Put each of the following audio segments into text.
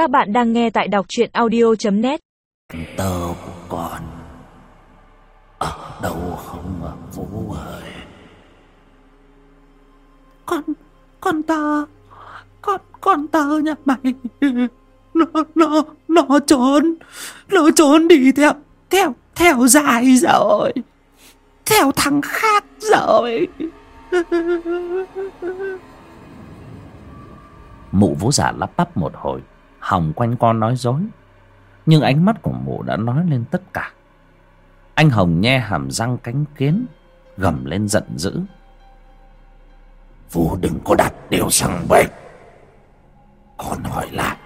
Các bạn đang nghe tại đọc truyện audio.net Tơ của con Ở đâu không ở Vũ ơi? Con con tơ con con tơ nhà mày. Nó nó nó trốn nó trốn đi theo theo theo dài rồi. Theo thằng khác rồi. Mụ vũ giả lắp bắp một hồi Hòng quanh con nói dối. Nhưng ánh mắt của mụ đã nói lên tất cả. Anh Hồng nhe hàm răng cánh kiến Gầm lên giận dữ. Vũ đừng có đặt điều sang bếp Con hỏi lại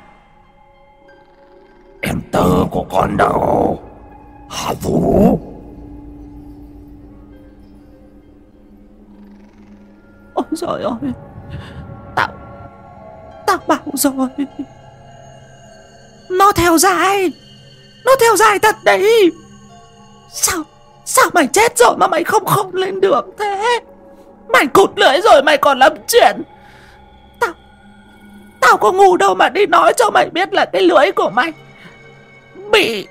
Em tơ của con đâu? Hả Vũ? Ôi trời ơi tao tao bảo rồi theo dài nó theo dài thật đấy. Sao sao mày chết rồi mà mày không không lên được thế? Mày cụt lưỡi rồi mày còn làm chuyện. Tao tao có ngu đâu mà đi nói cho mày biết là cái lưỡi của mày bị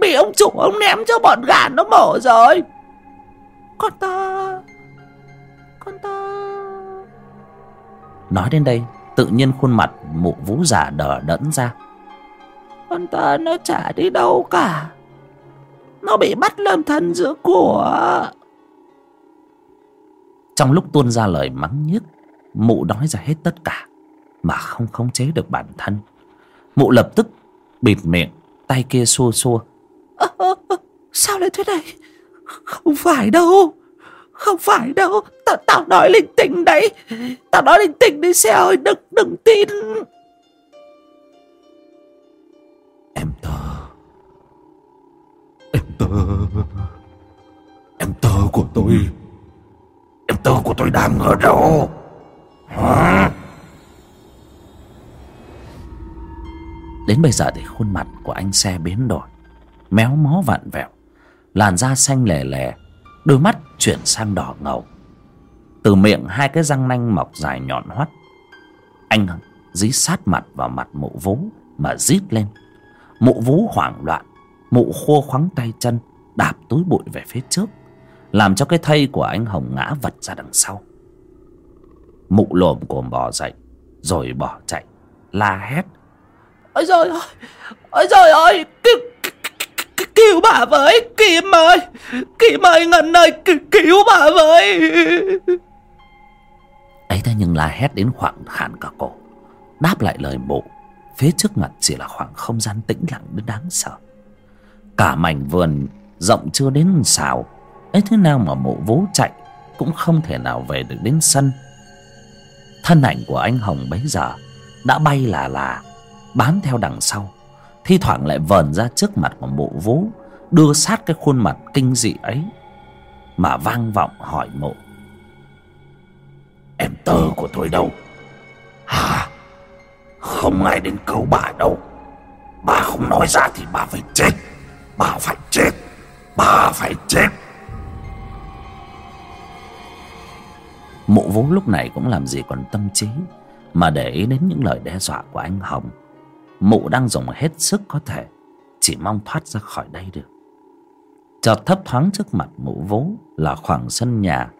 bị ông chủ ông ném cho bọn gà nó mổ rồi. Con ta con ta Nói đến đây, Tự nhiên khuôn mặt mụ vũ giả đờ đẫn ra con ta nó chả đi đâu cả. Nó bị bắt làm thần giữa của. Trong lúc tuôn ra lời mắng nhiếc Mụ nói ra hết tất cả Mà không khống chế được bản thân. Mụ lập tức bịt miệng Tay kia xua xua. Ơ, sao lại thế này? Không phải đâu không phải đâu. Tao tao nói linh tinh đấy. Tao nói linh tinh đi xe ơi đừng đừng tin Em tơ. Em tơ. Em tơ của tôi. Em tơ của tôi đang ở đâu? Hả? Đến bây giờ thì khuôn mặt của anh xe biến đổi. Méo mó vặn vẹo. Làn da xanh lè lè Đôi mắt chuyển sang đỏ ngầu. Từ miệng hai cái răng nanh mọc dài nhọn hoắt. Anh dí sát mặt vào mặt mụ vú Mà rít lên. Mụ vú hoảng loạn Mụ khô khoắng tay chân Đạp túi bụi về phía trước Làm cho cái thây của anh Hồng ngã vật ra đằng sau. Mụ lồm cồm bò dậy Rồi bỏ chạy La hét. Ôi trời ơi ôi trời ơi cứu, cứu, bà với kim ơi kim ơi ngân ơi cứu, bà với. Ấy thế nhưng la hét đến khoảng khản cả cổ Đáp lại lời mụ Phía trước mặt chỉ là khoảng không gian tĩnh lặng đến đáng sợ. Cả mảnh vườn rộng chưa đến xào. Ấy thế nào mà mụ vú chạy Cũng không thể nào về được đến sân. Thân ảnh của anh Hồng bấy giờ Đã bay là là, Bám theo đằng sau, Thi thoảng lại vờn ra trước mặt của mụ vú, Đưa sát cái khuôn mặt kinh dị ấy Mà vang vọng hỏi mụ Em tơ của tôi đâu? Không ai đến cứu bà đâu. Bà không nói ra thì bà phải chết. Bà phải chết. Bà phải chết. Mụ vú lúc này cũng làm gì còn tâm trí, Mà để ý đến những lời đe dọa của anh Hồng. Mụ đang dùng hết sức có thể, Chỉ mong thoát ra khỏi đây được. Chợt thấp thoáng trước mặt mụ vú Là khoảng sân nhà.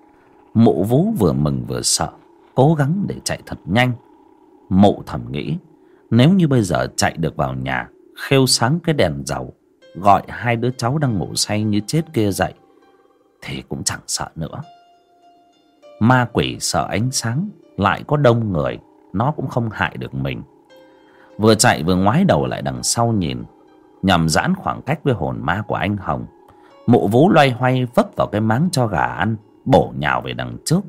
Mụ vú vừa mừng vừa sợ, Cố gắng để chạy thật nhanh. Mụ thầm nghĩ, Nếu như bây giờ chạy được vào nhà, Khêu sáng cái đèn dầu, Gọi hai đứa cháu đang ngủ say như chết kia dậy, Thì cũng chẳng sợ nữa. Ma quỷ sợ ánh sáng, Lại có đông người, Nó cũng không hại được mình. Vừa chạy vừa ngoái đầu lại đằng sau nhìn, Nhằm giãn khoảng cách với hồn ma của anh Hồng. Mụ vú loay hoay vấp vào cái máng cho gà ăn, Bổ nhào về đằng trước.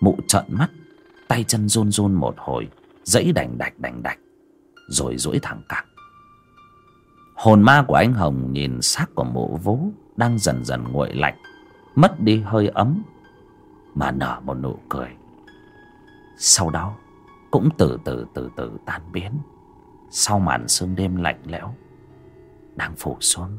Mụ trợn mắt Tay chân run run một hồi Dẫy đành đạch đành đạch, Rồi duỗi thẳng cẳng. Hồn ma của anh Hồng nhìn xác của mụ vú Đang dần dần nguội lạnh, Mất đi hơi ấm, Mà nở một nụ cười. Sau đó, Cũng từ từ từ từ tan biến. Sau màn sương đêm lạnh lẽo, Đang phủ xuống.